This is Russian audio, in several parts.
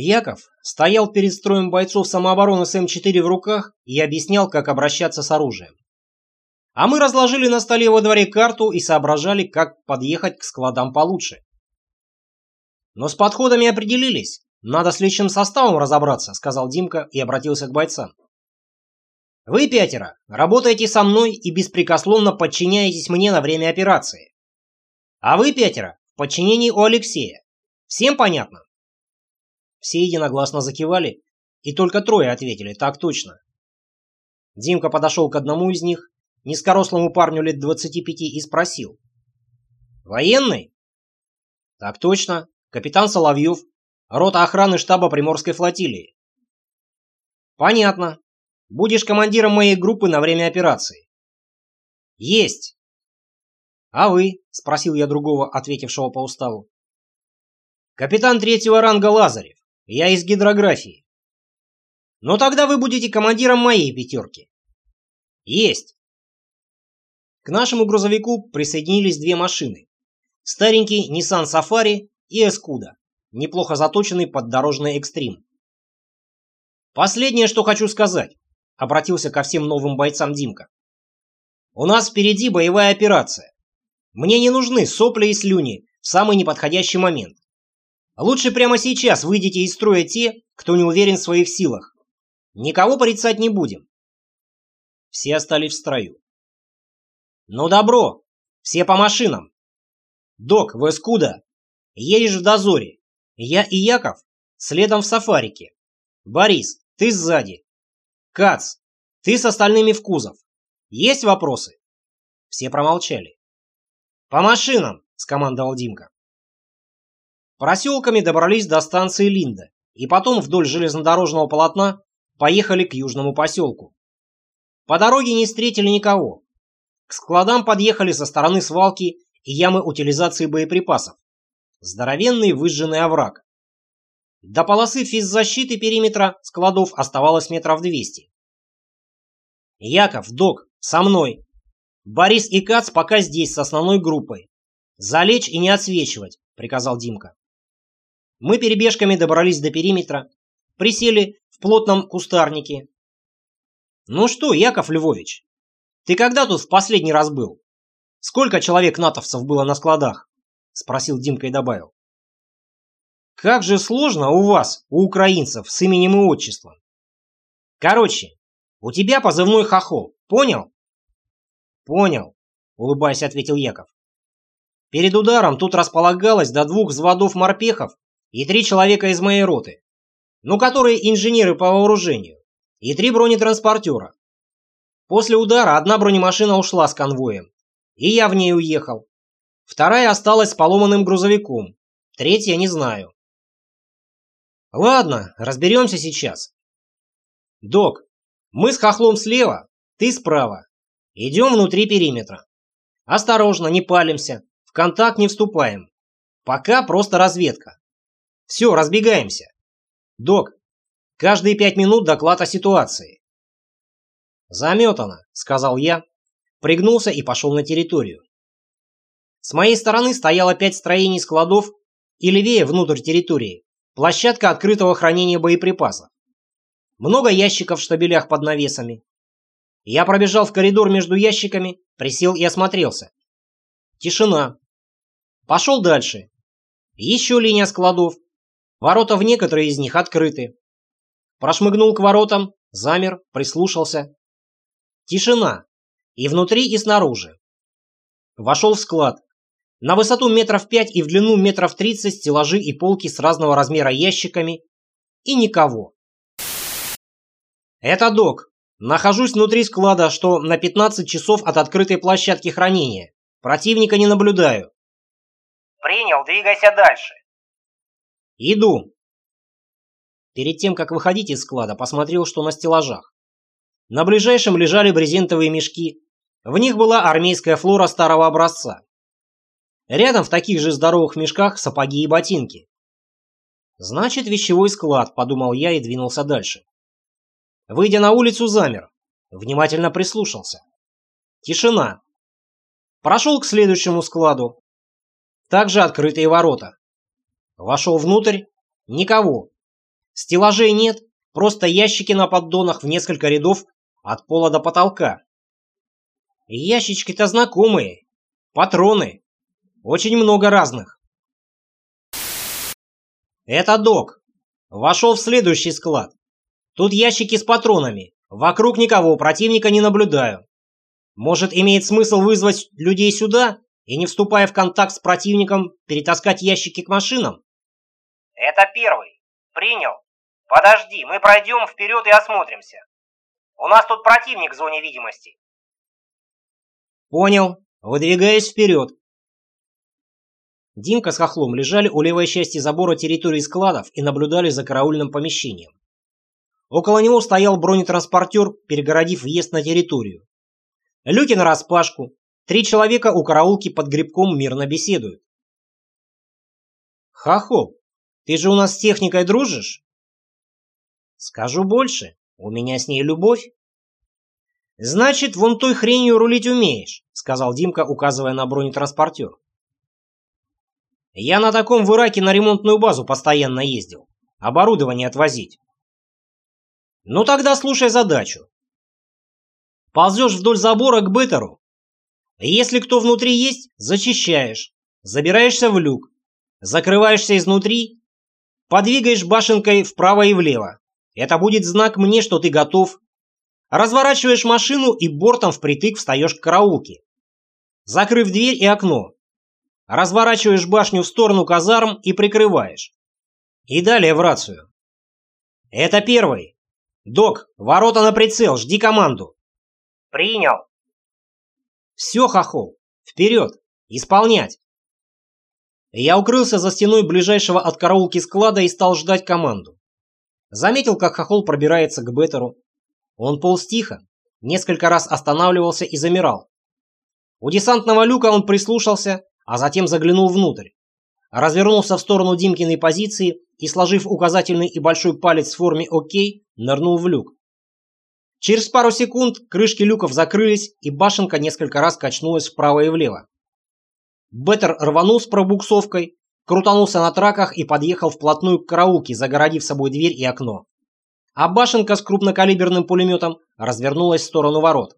Яков стоял перед строем бойцов самообороны с М4 в руках и объяснял, как обращаться с оружием. А мы разложили на столе во дворе карту и соображали, как подъехать к складам получше. Но с подходами определились. Надо с личным составом разобраться, сказал Димка и обратился к бойцам. Вы пятеро работаете со мной и беспрекословно подчиняетесь мне на время операции. А вы пятеро в подчинении у Алексея. Всем понятно? Все единогласно закивали, и только трое ответили «так точно». Димка подошел к одному из них, низкорослому парню лет 25, и спросил. «Военный?» «Так точно. Капитан Соловьев, рота охраны штаба Приморской флотилии». «Понятно. Будешь командиром моей группы на время операции». «Есть!» «А вы?» — спросил я другого, ответившего по уставу. «Капитан третьего ранга Лазарев. Я из гидрографии. Но тогда вы будете командиром моей пятерки. Есть. К нашему грузовику присоединились две машины. Старенький Nissan Safari и Эскуда, неплохо заточенный под дорожный экстрим. Последнее, что хочу сказать, обратился ко всем новым бойцам Димка. У нас впереди боевая операция. Мне не нужны сопли и слюни в самый неподходящий момент. Лучше прямо сейчас выйдите из строя те, кто не уверен в своих силах. Никого порицать не будем. Все остались в строю. Ну добро, все по машинам. Док, вы скуда? Едешь в дозоре. Я и Яков следом в сафарике. Борис, ты сзади. Кац, ты с остальными в кузов. Есть вопросы? Все промолчали. По машинам, скомандовал Димка. Проселками добрались до станции Линда и потом вдоль железнодорожного полотна поехали к южному поселку. По дороге не встретили никого. К складам подъехали со стороны свалки и ямы утилизации боеприпасов. Здоровенный выжженный овраг. До полосы физзащиты периметра складов оставалось метров 200. «Яков, док, со мной. Борис и Кац пока здесь с основной группой. Залечь и не отсвечивать», — приказал Димка. Мы перебежками добрались до периметра, присели в плотном кустарнике. «Ну что, Яков Львович, ты когда тут в последний раз был? Сколько человек натовцев было на складах?» — спросил Димка и добавил. «Как же сложно у вас, у украинцев, с именем и отчеством. Короче, у тебя позывной хохол, понял?» «Понял», — улыбаясь, ответил Яков. Перед ударом тут располагалось до двух взводов морпехов и три человека из моей роты, ну, которые инженеры по вооружению, и три бронетранспортера. После удара одна бронемашина ушла с конвоем, и я в ней уехал. Вторая осталась с поломанным грузовиком, третья не знаю. Ладно, разберемся сейчас. Док, мы с хохлом слева, ты справа. Идем внутри периметра. Осторожно, не палимся, в контакт не вступаем. Пока просто разведка. Все, разбегаемся. Док, каждые пять минут доклад о ситуации. Заметано, сказал я, пригнулся и пошел на территорию. С моей стороны стояло пять строений складов и левее внутрь территории площадка открытого хранения боеприпасов. Много ящиков в штабелях под навесами. Я пробежал в коридор между ящиками, присел и осмотрелся. Тишина. Пошел дальше. Еще линия складов, Ворота в некоторые из них открыты. Прошмыгнул к воротам, замер, прислушался. Тишина. И внутри, и снаружи. Вошел в склад. На высоту метров пять и в длину метров тридцать стеллажи и полки с разного размера ящиками. И никого. Это док. Нахожусь внутри склада, что на 15 часов от открытой площадки хранения. Противника не наблюдаю. Принял, двигайся дальше. «Иду!» Перед тем, как выходить из склада, посмотрел, что на стеллажах. На ближайшем лежали брезентовые мешки. В них была армейская флора старого образца. Рядом в таких же здоровых мешках сапоги и ботинки. «Значит, вещевой склад», — подумал я и двинулся дальше. Выйдя на улицу, замер. Внимательно прислушался. Тишина. Прошел к следующему складу. Также открытые ворота. Вошел внутрь. Никого. Стеллажей нет, просто ящики на поддонах в несколько рядов от пола до потолка. Ящички-то знакомые. Патроны. Очень много разных. Это док. Вошел в следующий склад. Тут ящики с патронами. Вокруг никого, противника не наблюдаю. Может, имеет смысл вызвать людей сюда и, не вступая в контакт с противником, перетаскать ящики к машинам? Это первый. Принял. Подожди, мы пройдем вперед и осмотримся. У нас тут противник в зоне видимости. Понял. Выдвигаюсь вперед. Димка с Хохлом лежали у левой части забора территории складов и наблюдали за караульным помещением. Около него стоял бронетранспортер, перегородив въезд на территорию. Люки нараспашку. Три человека у караулки под грибком мирно беседуют. Хохол, ты же у нас с техникой дружишь? Скажу больше, у меня с ней любовь. Значит, вон той хренью рулить умеешь, сказал Димка, указывая на бронетранспортер. Я на таком в Ираке на ремонтную базу постоянно ездил. Оборудование отвозить. Ну тогда слушай задачу. Ползешь вдоль забора к беттеру. Если кто внутри есть, зачищаешь. Забираешься в люк. Закрываешься изнутри. Подвигаешь башенкой вправо и влево. Это будет знак мне, что ты готов. Разворачиваешь машину и бортом впритык встаешь к караулке. Закрыв дверь и окно, разворачиваешь башню в сторону казарм и прикрываешь. И далее в рацию. Это первый. Док, ворота на прицел, жди команду. Принял. Все, хохол, вперед, исполнять. Я укрылся за стеной ближайшего от караулки склада и стал ждать команду. Заметил, как хохол пробирается к Беттеру. Он полз тихо, несколько раз останавливался и замирал. У десантного люка он прислушался, а затем заглянул внутрь. Развернулся в сторону Димкиной позиции и, сложив указательный и большой палец в форме «Ок», нырнул в люк. Через пару секунд крышки люков закрылись, и башенка несколько раз качнулась вправо и влево. Беттер рванул с пробуксовкой, крутанулся на траках и подъехал вплотную к караулке, загородив собой дверь и окно. А башенка с крупнокалиберным пулеметом развернулась в сторону ворот.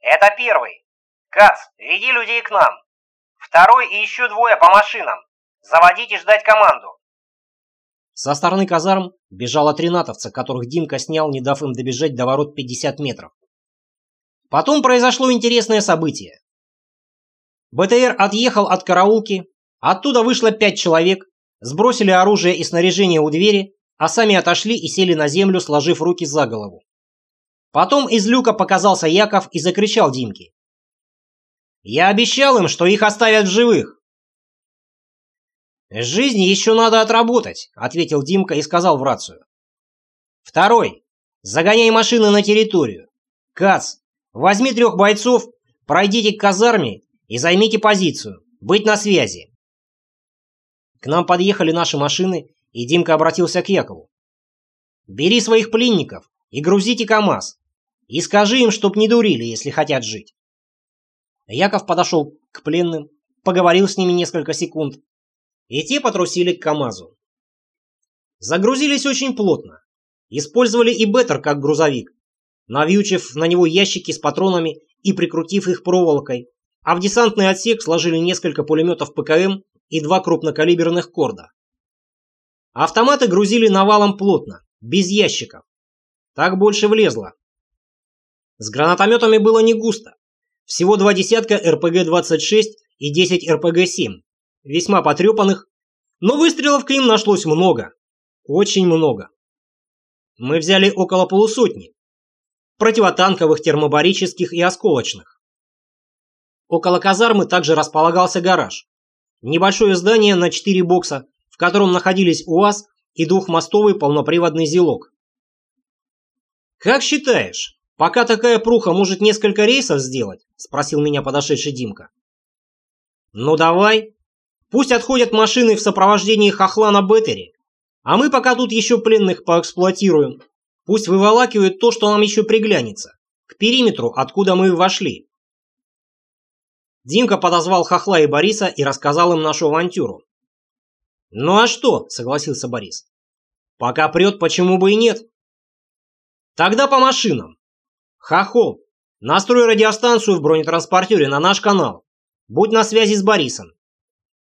Это первый. Кац, веди людей к нам. Второй и еще двое по машинам. Заводить и ждать команду. Со стороны казарм бежало три натовца, которых Димка снял, не дав им добежать до ворот 50 метров. Потом произошло интересное событие. БТР отъехал от караулки, оттуда вышло пять человек, сбросили оружие и снаряжение у двери, а сами отошли и сели на землю, сложив руки за голову. Потом из люка показался Яков и закричал Димке. Я обещал им, что их оставят в живых. «Жизнь еще надо отработать», — ответил Димка и сказал в рацию. «Второй. Загоняй машины на территорию. Кац, возьми трех бойцов, пройдите к казарме и займите позицию. Быть на связи». К нам подъехали наши машины, и Димка обратился к Якову. «Бери своих пленников и грузите КамАЗ. И скажи им, чтоб не дурили, если хотят жить». Яков подошел к пленным, поговорил с ними несколько секунд, и те потрусили к КамАЗу. Загрузились очень плотно. Использовали и Беттер как грузовик, навьючив на него ящики с патронами и прикрутив их проволокой, а в десантный отсек сложили несколько пулеметов ПКМ и два крупнокалиберных корда. Автоматы грузили навалом плотно, без ящиков. Так больше влезло. С гранатометами было не густо. Всего два десятка РПГ-26 и 10 РПГ-7, весьма потрепанных, но выстрелов к ним нашлось много. Очень много. Мы взяли около полусотни. Противотанковых, термобарических и осколочных. Около казармы также располагался гараж. Небольшое здание на 4 бокса, в котором находились УАЗ и двухмостовый полноприводный ЗИЛОК. «Как считаешь, «Пока такая пруха может несколько рейсов сделать?» – спросил меня подошедший Димка. «Ну давай. Пусть отходят машины в сопровождении хохла на Беттере, а мы пока тут еще пленных поэксплуатируем. Пусть выволакивают то, что нам еще приглянется, к периметру, откуда мы вошли». Димка подозвал хохла и Бориса и рассказал им нашу авантюру. «Ну а что?» — согласился Борис. «Пока прет, почему бы и нет?» «Тогда по машинам. Хохол, настрой радиостанцию в бронетранспортере на наш канал. Будь на связи с Борисом.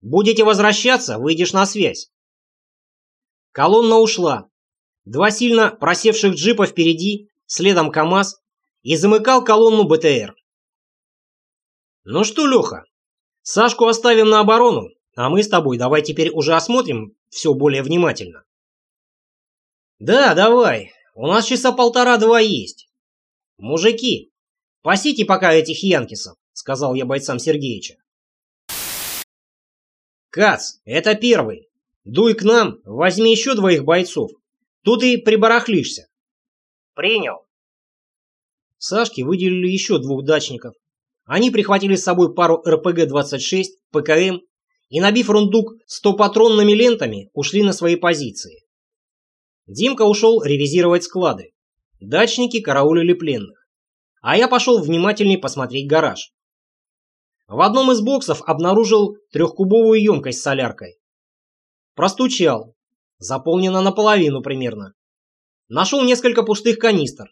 Будете возвращаться, выйдешь на связь». Колонна ушла. Два сильно просевших джипа впереди, следом КАМАЗ, и замыкал колонну БТР. «Ну что, Леха, Сашку оставим на оборону, а мы с тобой давай теперь уже осмотрим все более внимательно». «Да, давай. У нас часа полтора-два есть. Мужики, пасите пока этих янкисов», — сказал я бойцам Сергеича. «Кац, это первый. Дуй к нам, возьми еще двоих бойцов. Тут и прибарахлишься». «Принял». Сашке выделили еще двух дачников. Они прихватили с собой пару РПГ-26, ПКМ и, набив рундук 100-патронными лентами, ушли на свои позиции. Димка ушел ревизировать склады. Дачники караулили пленных. А я пошел внимательней посмотреть гараж. В одном из боксов обнаружил трехкубовую емкость с соляркой. Простучал. Заполнена наполовину примерно. Нашел несколько пустых канистр.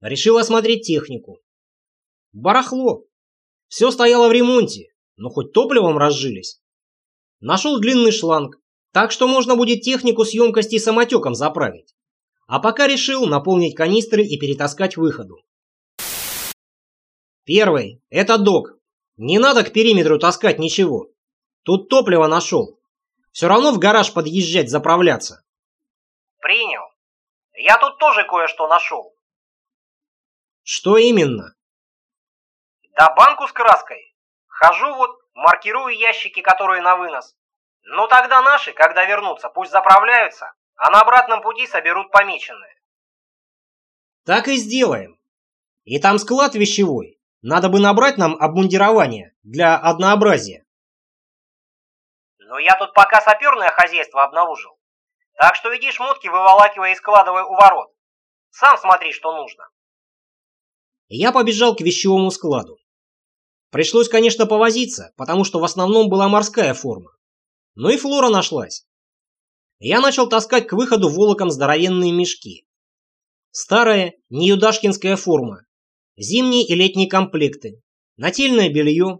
Решил осмотреть технику. Барахло. Все стояло в ремонте, но хоть топливом разжились. Нашел длинный шланг, так что можно будет технику с емкости самотеком заправить. А пока решил наполнить канистры и перетаскать выходу. Первый. Это док. Не надо к периметру таскать ничего. Тут топливо нашел. Все равно в гараж подъезжать заправляться. Принял. Я тут тоже кое-что нашел. Что именно? Да банку с краской. Хожу вот, маркирую ящики, которые на вынос. Ну тогда наши, когда вернутся, пусть заправляются, а на обратном пути соберут помеченные. Так и сделаем. И там склад вещевой. Надо бы набрать нам обмундирование для однообразия. Но я тут пока саперное хозяйство обнаружил. Так что иди шмотки выволакивай и складывай у ворот. Сам смотри, что нужно. Я побежал к вещевому складу. Пришлось, конечно, повозиться, потому что в основном была морская форма. Но и флора нашлась. Я начал таскать к выходу волоком здоровенные мешки. Старая, неюдашкинская форма. Зимние и летние комплекты. Нательное белье.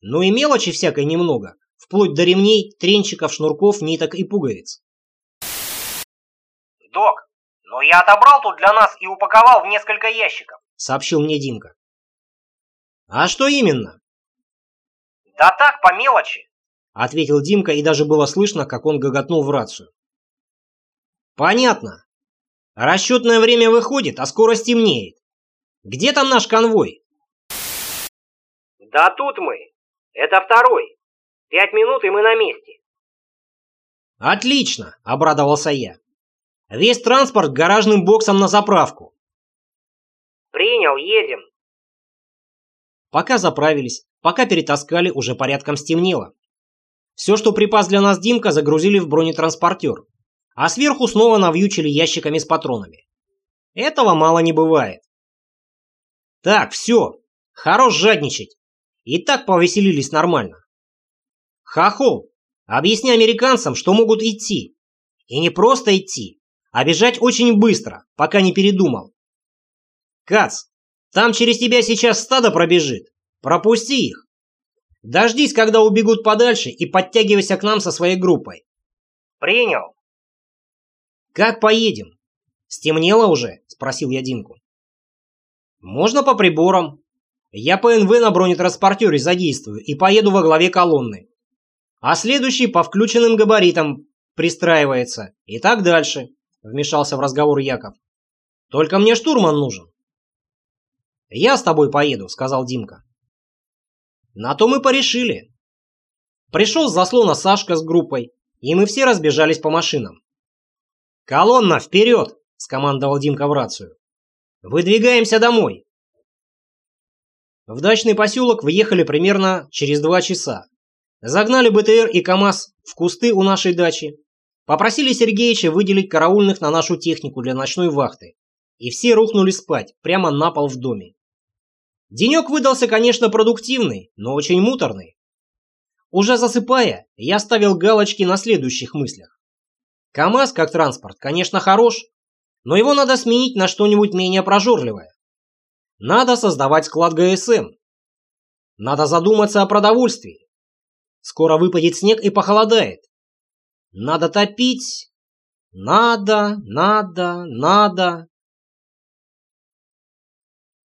Ну и мелочи всякой немного. Вплоть до ремней, тренчиков, шнурков, ниток и пуговиц. «Док, но я отобрал тут для нас и упаковал в несколько ящиков», — сообщил мне Димка. «А что именно?» «Да так, по мелочи», — ответил Димка, и даже было слышно, как он гоготнул в рацию. «Понятно. Расчетное время выходит, а скоро стемнеет. Где там наш конвой?» «Да тут мы. Это второй. Пять минут, и мы на месте». «Отлично!» — обрадовался я. «Весь транспорт гаражным боксом на заправку». «Принял, едем». Пока заправились, пока перетаскали, уже порядком стемнело. Все, что припас для нас Димка, загрузили в бронетранспортер, а сверху снова навьючили ящиками с патронами. Этого мало не бывает. Так, все, хорош жадничать. И так повеселились нормально. Хохол, объясни американцам, что могут идти. И не просто идти, а бежать очень быстро, пока не передумал. Кац, там через тебя сейчас стадо пробежит. Пропусти их. Дождись, когда убегут подальше, и подтягивайся к нам со своей группой. Принял. Как поедем? Стемнело уже? Спросил я Димку. Можно по приборам. Я ПНВ на бронетранспортере задействую и поеду во главе колонны. А следующий по включенным габаритам пристраивается. И так дальше, вмешался в разговор Яков. Только мне штурман нужен. «Я с тобой поеду», — сказал Димка. На то мы порешили. Пришел с заслона Сашка с группой, и мы все разбежались по машинам. «Колонна, вперед!» — скомандовал Димка в рацию. «Выдвигаемся домой!» В дачный поселок въехали примерно через два часа. Загнали БТР и КАМАЗ в кусты у нашей дачи. Попросили Сергеича выделить караульных на нашу технику для ночной вахты. И все рухнули спать, прямо на пол в доме. Денек выдался, конечно, продуктивный, но очень муторный. Уже засыпая, я ставил галочки на следующих мыслях. КАМАЗ как транспорт, конечно, хорош, но его надо сменить на что-нибудь менее прожорливое. Надо создавать склад ГСМ. Надо задуматься о продовольствии. Скоро выпадет снег и похолодает. Надо топить. Надо, надо, надо.